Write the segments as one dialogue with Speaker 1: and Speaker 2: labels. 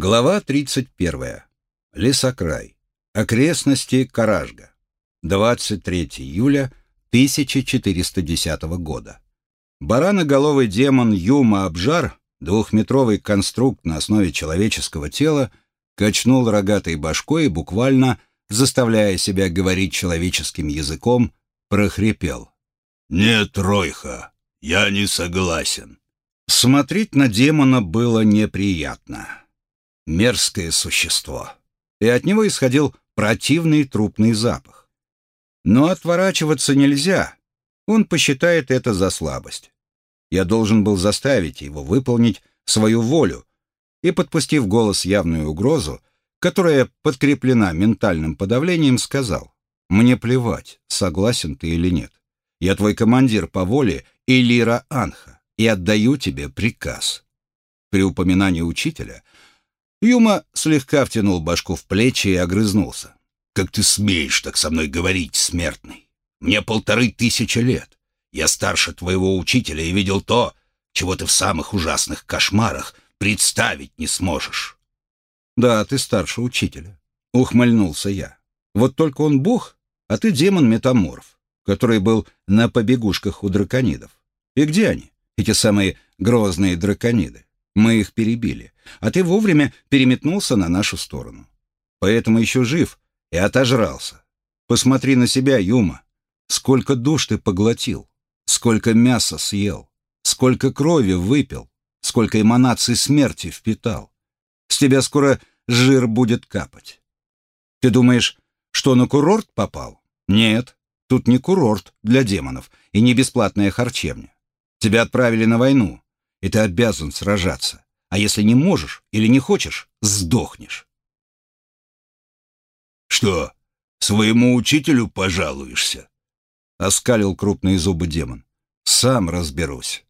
Speaker 1: Глава 31. Лесокрай. Окрестности Каражга. 23 июля 1410 года. Бараноголовый демон Юма Абжар, двухметровый конструкт на основе человеческого тела, качнул рогатой башкой и буквально, заставляя себя говорить человеческим языком, прохрипел.
Speaker 2: «Нет, Ройха, я не согласен».
Speaker 1: Смотреть на демона было неприятно мерзкое существо, и от него исходил противный трупный запах. Но отворачиваться нельзя, он посчитает это за слабость. Я должен был заставить его выполнить свою волю, и, подпустив голос явную угрозу, которая подкреплена ментальным подавлением, сказал, «Мне плевать, согласен ты или нет. Я твой командир по воле Элира Анха и отдаю тебе приказ». При упоминании учителя Юма слегка втянул башку в плечи и огрызнулся.
Speaker 2: «Как ты смеешь так со мной говорить, смертный? Мне полторы тысячи лет. Я старше твоего учителя и видел то, чего ты в самых ужасных кошмарах представить не сможешь».
Speaker 1: «Да, ты старше учителя», — ухмыльнулся я. «Вот только он бог, а ты демон-метаморф, который был на побегушках у драконидов. И где они, эти самые грозные дракониды? Мы их перебили, а ты вовремя переметнулся на нашу сторону. Поэтому еще жив и отожрался. Посмотри на себя, Юма. Сколько душ ты поглотил, сколько мяса съел, сколько крови выпил, сколько эманаций смерти впитал. С тебя скоро жир будет капать. Ты думаешь, что на курорт попал? Нет, тут не курорт для демонов и не бесплатная харчевня. Тебя отправили на войну, и ты обязан сражаться. А если не можешь или не хочешь, сдохнешь.
Speaker 2: «Что, своему учителю пожалуешься?»
Speaker 1: — оскалил крупные зубы демон. «Сам разберусь».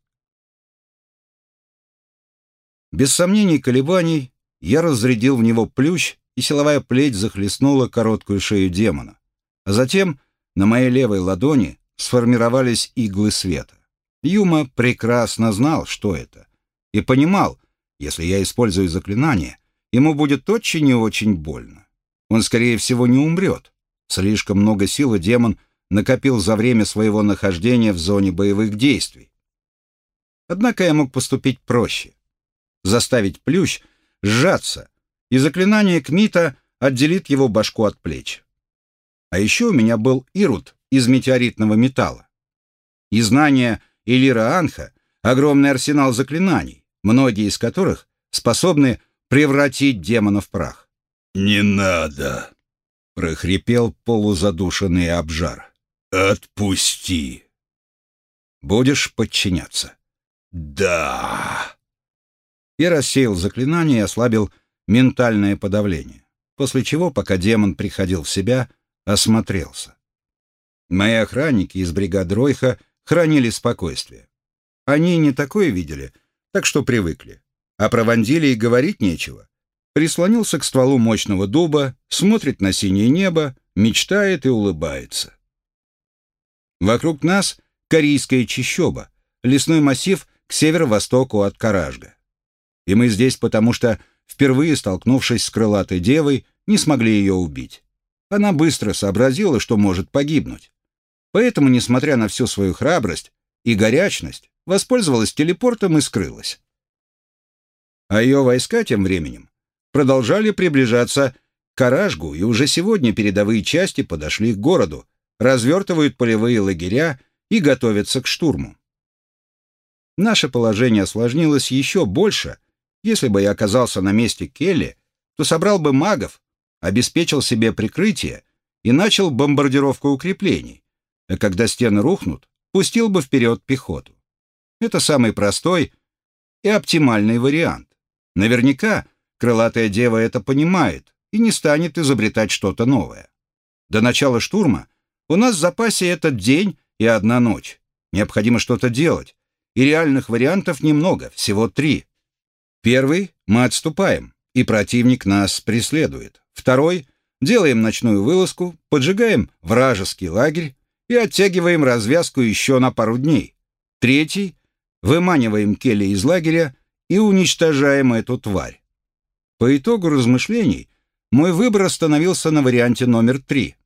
Speaker 1: Без сомнений колебаний я разрядил в него плющ, и силовая плеть захлестнула короткую шею демона. А затем на моей левой ладони сформировались иглы света. Юма прекрасно знал, что это, и понимал, если я использую заклинание, ему будет очень и очень больно. Он, скорее всего, не умрет. Слишком много силы демон накопил за время своего нахождения в зоне боевых действий. Однако я мог поступить проще. Заставить плющ сжаться, и заклинание Кмита отделит его башку от плеч. А еще у меня был ирут из метеоритного металла. И знания Элира Анха — огромный арсенал заклинаний, многие из которых способны превратить демона в прах.
Speaker 2: «Не надо!» — прохрипел полузадушенный обжар. «Отпусти!»
Speaker 1: «Будешь подчиняться?»
Speaker 2: «Да!»
Speaker 1: Я рассеял заклинание и ослабил ментальное подавление, после чего, пока демон приходил в себя, осмотрелся. Мои охранники из бригады Ройха хранили спокойствие. Они не такое видели, так что привыкли. А про Вандиле и говорить нечего. Прислонился к стволу мощного дуба, смотрит на синее небо, мечтает и улыбается. Вокруг нас корейская чащоба, лесной массив к северо-востоку от Каражга. И мы здесь потому, что, впервые столкнувшись с крылатой девой, не смогли ее убить. Она быстро сообразила, что может погибнуть. Поэтому, несмотря на всю свою храбрость и горячность, воспользовалась телепортом и скрылась. А ее войска тем временем продолжали приближаться к Каражгу, и уже сегодня передовые части подошли к городу, развертывают полевые лагеря и готовятся к штурму. Наше положение осложнилось еще больше. Если бы я оказался на месте Келли, то собрал бы магов, обеспечил себе прикрытие и начал бомбардировку укреплений, а когда стены рухнут, пустил бы вперед пехоту. Это самый простой и оптимальный вариант. Наверняка крылатая дева это понимает и не станет изобретать что-то новое. До начала штурма у нас в запасе этот день и одна ночь. Необходимо что-то делать, и реальных вариантов немного, всего три. Первый — мы отступаем, и противник нас преследует. Второй — делаем ночную вылазку, поджигаем вражеский лагерь и оттягиваем развязку еще на пару дней. Третий — выманиваем Келли из лагеря и уничтожаем эту тварь. По итогу размышлений мой выбор остановился на варианте номер три.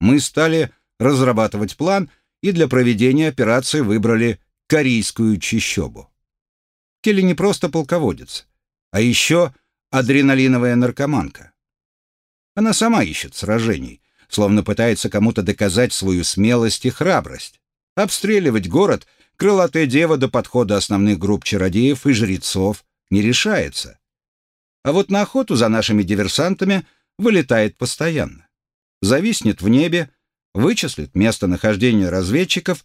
Speaker 1: Мы стали разрабатывать план и для проведения операции выбрали корейскую чищобу. Келли не просто полководец, а еще адреналиновая наркоманка. Она сама ищет сражений, словно пытается кому-то доказать свою смелость и храбрость. Обстреливать город крылатая дева до подхода основных групп чародеев и жрецов не решается. А вот на охоту за нашими диверсантами вылетает постоянно. Зависнет в небе, вычислит местонахождение разведчиков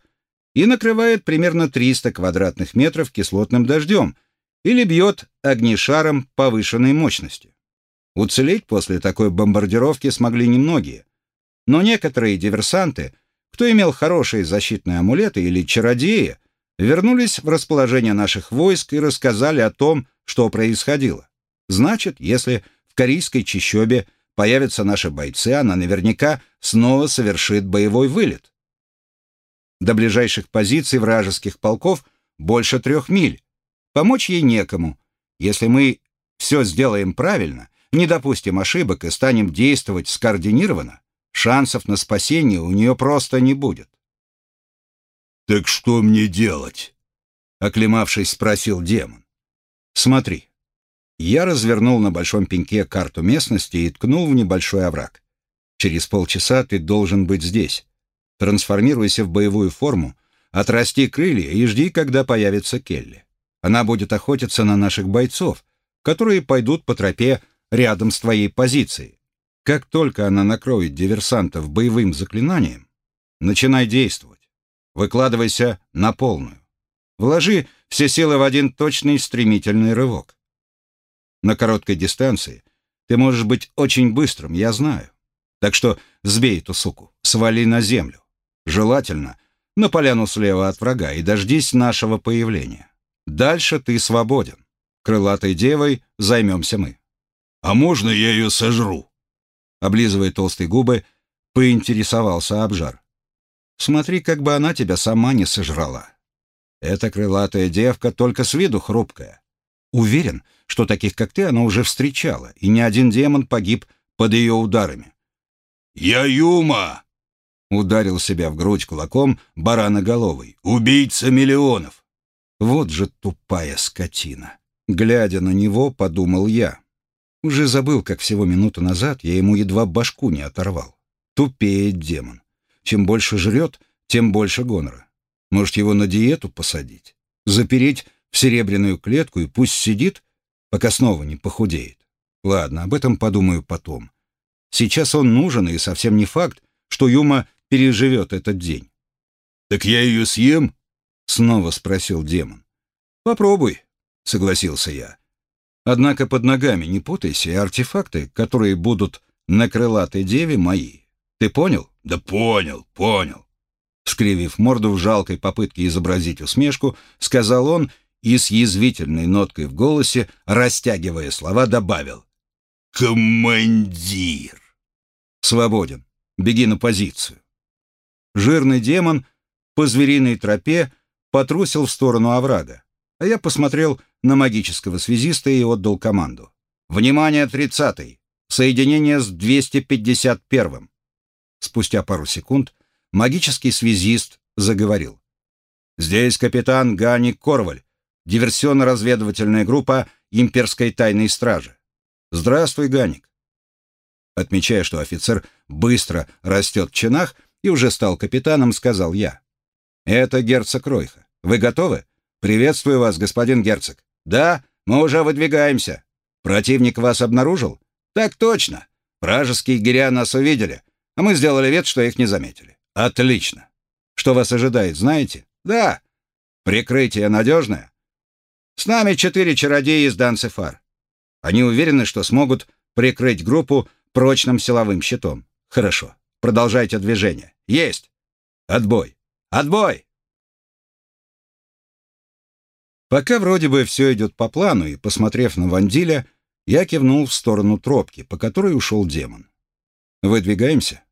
Speaker 1: и накрывает примерно 300 квадратных метров кислотным дождем или бьет огнешаром повышенной мощности. Уцелеть после такой бомбардировки смогли немногие, но некоторые диверсанты, кто имел хорошие защитные амулеты или чародеи, вернулись в расположение наших войск и рассказали о том, что происходило. Значит, если в корейской чащобе появятся наши бойцы, она наверняка снова совершит боевой вылет. До ближайших позиций вражеских полков больше трех миль. Помочь ей некому. Если мы все сделаем правильно, не допустим ошибок и станем действовать скоординированно, шансов на спасение у нее просто не будет.
Speaker 2: «Так что мне делать?» — оклемавшись, спросил демон.
Speaker 1: «Смотри». Я развернул на большом пеньке карту местности и ткнул в небольшой овраг. Через полчаса ты должен быть здесь. Трансформируйся в боевую форму, отрасти крылья и жди, когда появится Келли. Она будет охотиться на наших бойцов, которые пойдут по тропе рядом с твоей позицией. Как только она накроет диверсантов боевым заклинанием, начинай действовать. Выкладывайся на полную. Вложи все силы в один точный стремительный рывок. На короткой дистанции ты можешь быть очень быстрым, я знаю. Так что сбей эту суку, свали на землю. Желательно на поляну слева от врага и дождись нашего появления. Дальше ты свободен. Крылатой девой займемся мы.
Speaker 2: «А можно я ее сожру?»
Speaker 1: Облизывая толстые губы, поинтересовался Обжар. «Смотри, как бы она тебя сама не сожрала. Эта крылатая девка только с виду хрупкая. Уверен, что таких, как ты, она уже встречала, и ни один демон погиб под ее ударами.
Speaker 2: «Я Юма!» — ударил себя в грудь кулаком бараноголовый. «Убийца миллионов!»
Speaker 1: Вот же тупая скотина. Глядя на него, подумал я. Уже забыл, как всего минуту назад я ему едва башку не оторвал. Тупеет демон. Чем больше жрет, тем больше гонора. Может, его на диету посадить? Запереть в серебряную клетку и пусть сидит, пока снова не похудеет. Ладно, об этом подумаю потом. Сейчас он нужен, и совсем не факт, что Юма переживет этот день.
Speaker 2: «Так я ее съем?»
Speaker 1: — снова спросил демон. «Попробуй», — согласился я. «Однако под ногами не путайся, и артефакты, которые будут на крылатой деве, мои. Ты понял?»
Speaker 2: «Да понял, понял».
Speaker 1: Скривив морду в жалкой попытке изобразить усмешку, сказал он и с язвительной ноткой в голосе, растягивая слова, добавил.
Speaker 2: «Командир!»
Speaker 1: Свободен. Беги на позицию. Жирный демон по звериной тропе потрусил в сторону оврага, а я посмотрел на магического связиста и отдал команду. «Внимание, тридцатый! Соединение с 251-м!» Спустя пару секунд магический связист заговорил. «Здесь капитан Гани Корваль, диверсионно-разведывательная группа имперской тайной стражи. Здравствуй, Ганик отмечая, что офицер быстро растет в чинах и уже стал капитаном, сказал я. «Это герцог Ройха. Вы готовы? Приветствую вас, господин герцог. Да, мы уже выдвигаемся. Противник вас обнаружил? Так точно. Вражеские гиря нас увидели, а мы сделали вид, что их не заметили. Отлично. Что вас ожидает, знаете? Да. Прикрытие надежное? С нами четыре чародея из Данцефар. Они уверены, что смогут прикрыть группу прочным силовым щитом. Хорошо. Продолжайте движение. Есть. Отбой. Отбой. Пока вроде бы все идет по плану, и, посмотрев на Вандиля, я кивнул в сторону тропки, по которой ушел демон. «Выдвигаемся?»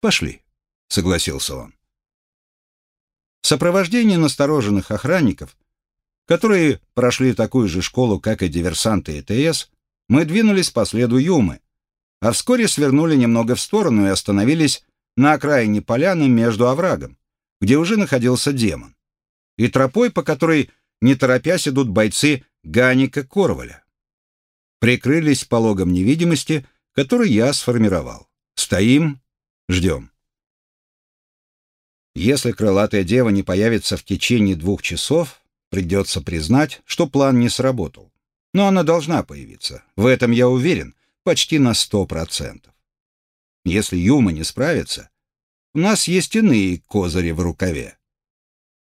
Speaker 1: «Пошли», — согласился он. Сопровождение настороженных охранников, которые прошли такую же школу, как и диверсанты ЭТС, мы двинулись по следу Юмы, а вскоре свернули немного в сторону и остановились на окраине поляны между оврагом, где уже находился демон, и тропой, по которой, не торопясь, идут бойцы Ганика Корваля. Прикрылись пологом невидимости, который я сформировал. Стоим, ждем. Если крылатая дева не появится в течение двух часов, придется признать, что план не сработал. Но она должна появиться. В этом я уверен, почти на сто процентов. Если Юма не справится, у нас есть иные козыри в рукаве.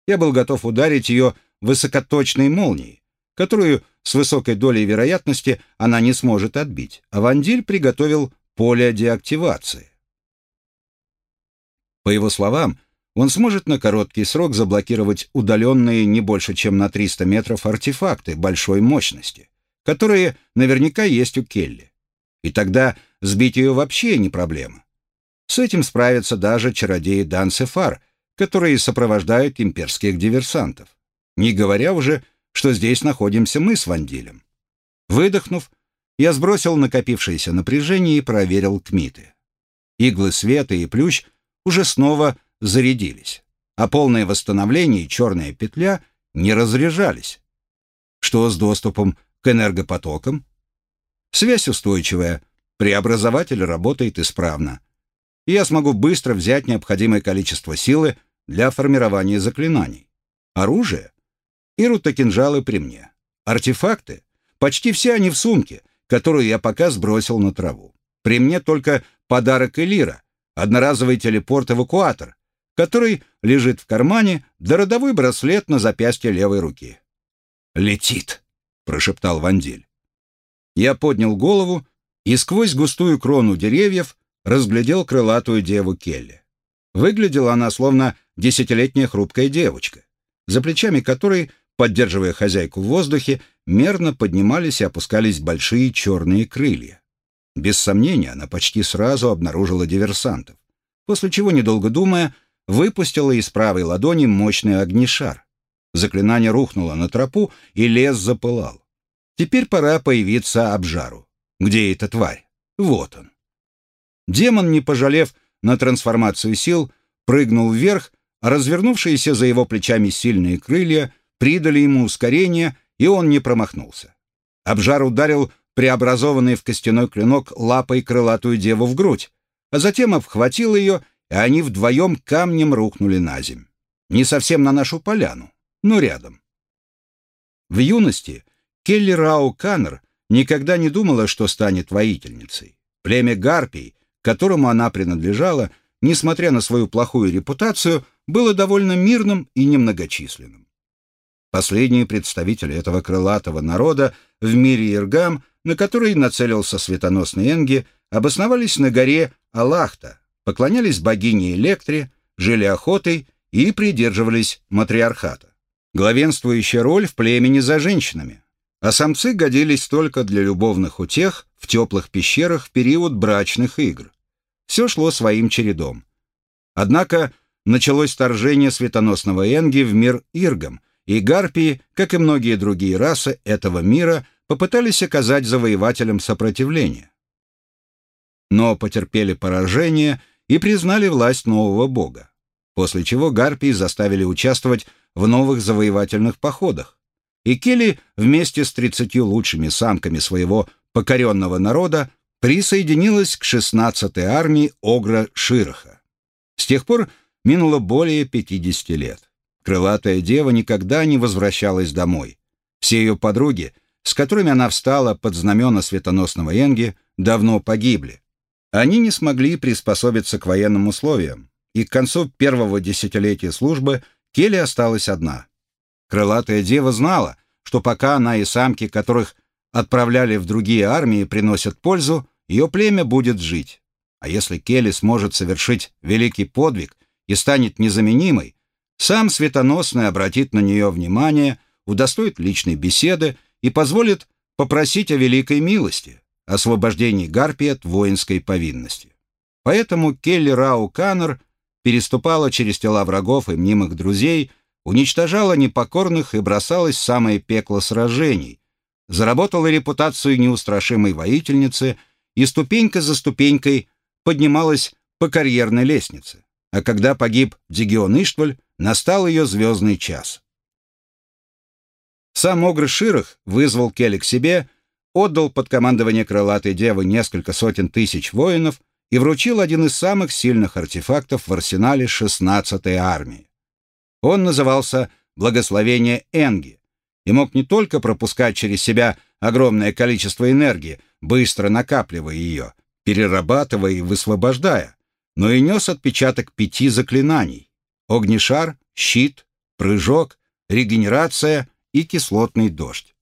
Speaker 1: Я был готов ударить ее высокоточной молнией, которую с высокой долей вероятности она не сможет отбить, а Вандиль приготовил поле деактивации. По его словам, он сможет на короткий срок заблокировать удаленные не больше, чем на 300 метров артефакты большой мощности, которые наверняка есть у Келли. И тогда сбить ее вообще не проблема. С этим справятся даже чародеи Дансефар, которые сопровождают имперских диверсантов. Не говоря уже, что здесь находимся мы с Вандилем. Выдохнув, я сбросил накопившееся напряжение и проверил кмиты. Иглы света и плющ уже снова зарядились, а полное восстановление и черная петля не разряжались. Что с доступом к энергопотокам? Связь устойчивая, преобразователь работает исправно. И я смогу быстро взять необходимое количество силы для формирования заклинаний. Оружие? Ирута-кинжалы при мне. Артефакты? Почти все они в сумке, которую я пока сбросил на траву. При мне только подарок Элира, одноразовый телепорт-эвакуатор, который лежит в кармане, да родовой браслет на запястье левой руки. «Летит!» — прошептал Вандиль. Я поднял голову и сквозь густую крону деревьев разглядел крылатую деву Келли. Выглядела она словно десятилетняя хрупкая девочка, за плечами которой, поддерживая хозяйку в воздухе, мерно поднимались и опускались большие черные крылья. Без сомнения, она почти сразу обнаружила диверсантов, после чего, недолго думая, выпустила из правой ладони мощный огнешар. Заклинание рухнуло на тропу, и лес запылал. Теперь пора появиться обжару. Где эта тварь? Вот он. Демон, не пожалев на трансформацию сил, прыгнул вверх, а развернувшиеся за его плечами сильные крылья придали ему ускорение, и он не промахнулся. Обжар ударил преобразованный в костяной клинок лапой крылатую деву в грудь, а затем обхватил ее и они вдвоем камнем рухнули на земь. Не совсем на нашу поляну, но рядом. В юности Келли Рау Каннер никогда не думала, что станет воительницей. Племя Гарпий, которому она принадлежала, несмотря на свою плохую репутацию, было довольно мирным и немногочисленным. Последние представители этого крылатого народа в мире Иргам, на который нацелился светоносный Энги, обосновались на горе Алахта, поклонялись богине Электре, жили охотой и придерживались матриархата. Главенствующая роль в племени за женщинами. А самцы годились только для любовных утех в теплых пещерах в период брачных игр. Все шло своим чередом. Однако началось вторжение светоносного Энги в мир Иргам, и гарпии, как и многие другие расы этого мира, попытались оказать завоевателям сопротивление. Но потерпели поражение и признали власть нового бога, после чего гарпии заставили участвовать в новых завоевательных походах. И Келли вместе с 30 лучшими самками своего покоренного народа присоединилась к 16-й армии Огра Широха. С тех пор минуло более 50 лет. Крылатая дева никогда не возвращалась домой. Все ее подруги, с которыми она встала под знамена светоносного Энги, давно погибли. Они не смогли приспособиться к военным условиям, и к концу первого десятилетия службы Келли осталась одна. Крылатая дева знала, что пока она и самки, которых отправляли в другие армии, приносят пользу, ее племя будет жить. А если Келли сможет совершить великий подвиг и станет незаменимой, сам Светоносный обратит на нее внимание, удостоит личной беседы и позволит попросить о великой милости освобождении Гарпии от воинской повинности. Поэтому Келли Рау Каннер переступала через тела врагов и мнимых друзей, уничтожала непокорных и бросалась в самое пекло сражений, заработала репутацию неустрашимой воительницы и ступенька за ступенькой поднималась по карьерной лестнице. А когда погиб Дигион Иштваль, настал ее звездный час. Сам Огр Ширах вызвал Келли к себе, отдал под командование крылатой девы несколько сотен тысяч воинов и вручил один из самых сильных артефактов в арсенале 16-й армии. Он назывался «Благословение Энги» и мог не только пропускать через себя огромное количество энергии, быстро накапливая ее, перерабатывая и высвобождая, но и нес отпечаток пяти заклинаний — огнешар, щит, прыжок, регенерация и кислотный дождь.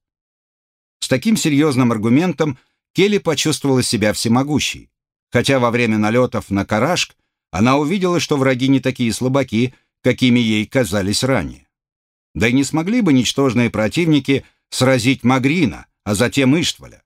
Speaker 1: С таким серьезным аргументом Келли почувствовала себя всемогущей, хотя во время налетов на Карашк она увидела, что враги не такие слабаки, какими ей казались ранее. Да и не смогли бы ничтожные противники сразить Магрина, а затем Иштваля.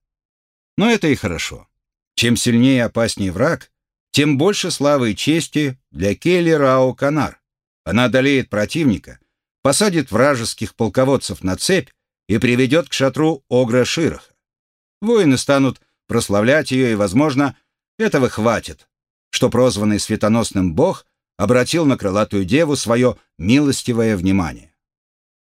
Speaker 1: Но это и хорошо. Чем сильнее и опаснее враг, тем больше славы и чести для Келли Рао Канар. Она одолеет противника, посадит вражеских полководцев на цепь и приведет к шатру Огра Широха. Воины станут прославлять ее, и, возможно, этого хватит, что прозванный светоносным бог обратил на крылатую деву свое милостивое внимание.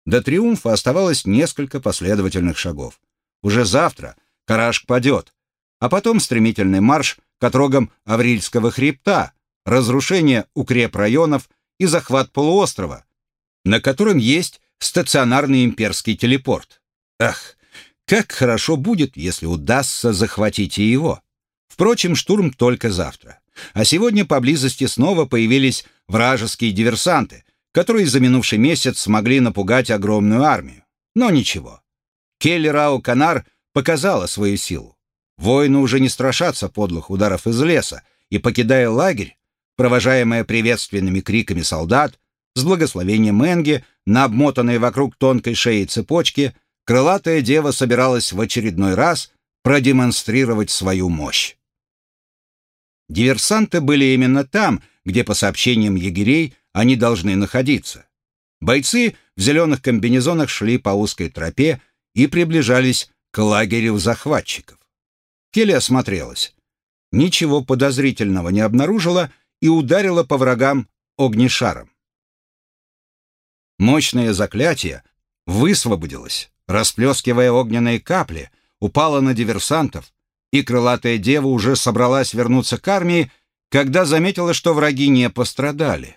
Speaker 1: До триумфа оставалось несколько последовательных шагов. Уже завтра Карашк падет, а потом стремительный марш к отрогам Аврильского хребта, разрушение укрепрайонов и захват полуострова, на котором есть стационарный имперский телепорт. Ах, как хорошо будет, если удастся захватить и его. Впрочем, штурм только завтра. А сегодня поблизости снова появились вражеские диверсанты, которые за минувший месяц смогли напугать огромную армию. Но ничего. Келли Рау Канар показала свою силу. Воины уже не страшатся подлых ударов из леса, и, покидая лагерь, провожаемая приветственными криками солдат, с благословением Энги, на обмотанной вокруг тонкой шеи цепочки, крылатая дева собиралась в очередной раз продемонстрировать свою мощь. Диверсанты были именно там, где, по сообщениям егерей, они должны находиться. Бойцы в зеленых комбинезонах шли по узкой тропе и приближались к лагерю захватчиков. Келли осмотрелась. Ничего подозрительного не обнаружила и ударила по врагам огнешаром. Мощное заклятие высвободилось, расплескивая огненные капли, упало на диверсантов, и крылатая дева уже собралась вернуться к армии, когда заметила, что враги не пострадали.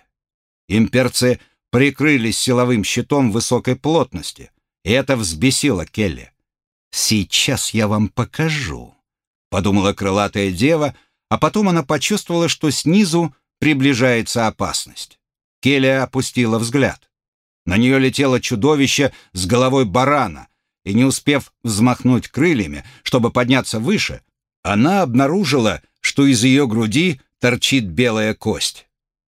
Speaker 1: Имперцы прикрылись силовым щитом высокой плотности, и это взбесило Келли. «Сейчас я вам покажу», — подумала крылатая дева, а потом она почувствовала, что снизу приближается опасность. Келли опустила взгляд. На нее летело чудовище с головой барана, и не успев взмахнуть крыльями, чтобы подняться выше, она обнаружила, что из ее груди торчит белая кость.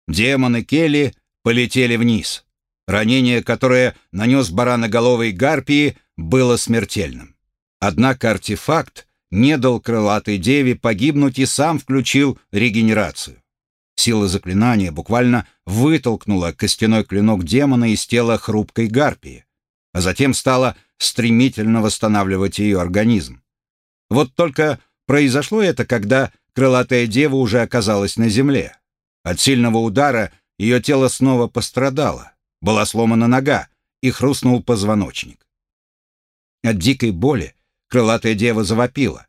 Speaker 1: Демоны Келли полетели вниз. Ранение, которое нанес бараноголовой гарпии, было смертельным. Однако артефакт не дал крылатой деве погибнуть и сам включил регенерацию. Сила заклинания буквально вытолкнула костяной клинок демона из тела хрупкой гарпии, а затем стала стремительно восстанавливать ее организм. Вот только произошло это, когда крылатая дева уже оказалась на земле. От сильного удара ее тело снова пострадало, была сломана нога и хрустнул позвоночник. От дикой боли крылатая дева завопила,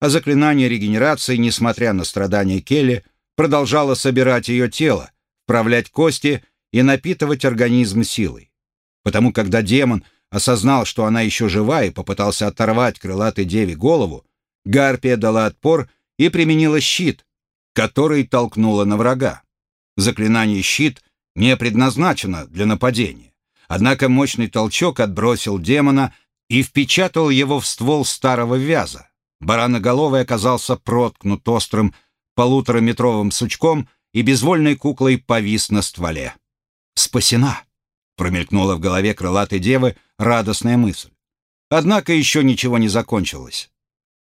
Speaker 1: а заклинание регенерации, несмотря на страдания Келли, продолжало собирать ее тело, вправлять кости и напитывать организм силой. Потому когда демон осознал, что она еще жива и попытался оторвать крылатой деве голову, Гарпия дала отпор и применила щит, который толкнула на врага. Заклинание «щит» не предназначено для нападения. Однако мощный толчок отбросил демона и впечатал его в ствол старого вяза. Бараноголовый оказался проткнут острым полутораметровым сучком и безвольной куклой повис на стволе. «Спасена!» — промелькнула в голове крылатой девы радостная мысль. Однако еще ничего не закончилось.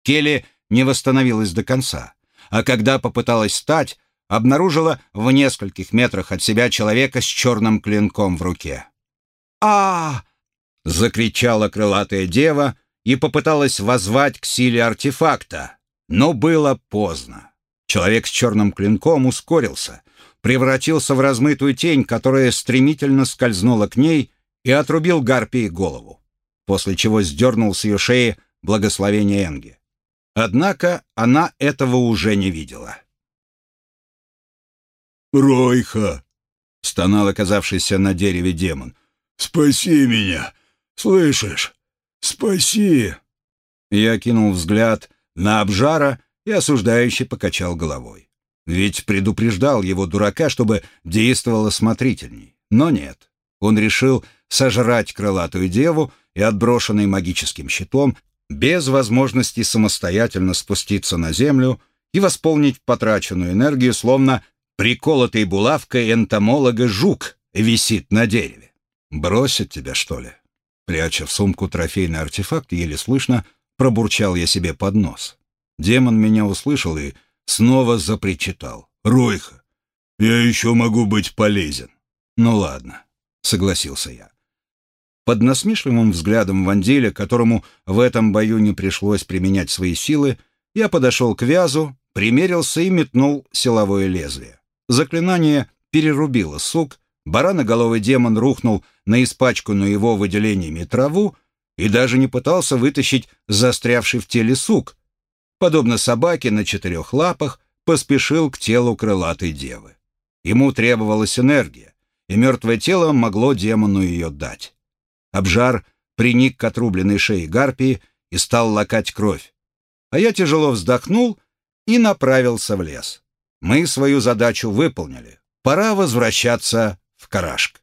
Speaker 1: Келли не восстановилась до конца, а когда попыталась встать, обнаружила в нескольких метрах от себя человека с черным клинком в руке. а, закричала крылатая дева и попыталась воззвать к силе артефакта, но было поздно. Человек с черным клинком ускорился, превратился в размытую тень, которая стремительно скользнула к ней и отрубил гарпии голову, после чего сдернул с ее шеи благословение Энги. Однако она этого уже не видела.
Speaker 2: «Ройха!»
Speaker 1: — стонал оказавшийся на дереве демон.
Speaker 2: «Спаси меня! Слышишь? Спаси!»
Speaker 1: Я кинул взгляд на обжара и осуждающе покачал головой. Ведь предупреждал его дурака, чтобы действовал осмотрительней. Но нет. Он решил сожрать крылатую деву и, отброшенный магическим щитом, без возможности самостоятельно спуститься на землю и восполнить потраченную энергию, словно приколотый булавкой энтомолога жук висит на дереве. «Бросить тебя, что ли?» Пряча в сумку трофейный артефакт, еле слышно, пробурчал я себе под нос. Демон меня услышал и снова запричитал.
Speaker 2: «Ройха, я еще могу быть полезен».
Speaker 1: «Ну ладно», — согласился я. Под насмешливым взглядом Ванделя, которому в этом бою не пришлось применять свои силы, я подошел к вязу, примерился и метнул силовое лезвие. Заклинание перерубило сук, бараноголовый демон рухнул на испачканную его выделениями траву и даже не пытался вытащить застрявший в теле сук. Подобно собаке на четырех лапах, поспешил к телу крылатой девы. Ему требовалась энергия, и мертвое тело могло демону ее дать. Обжар приник к отрубленной шее гарпии и стал лакать кровь. А я тяжело вздохнул и направился в лес. Мы свою задачу выполнили. Пора возвращаться в Карашк.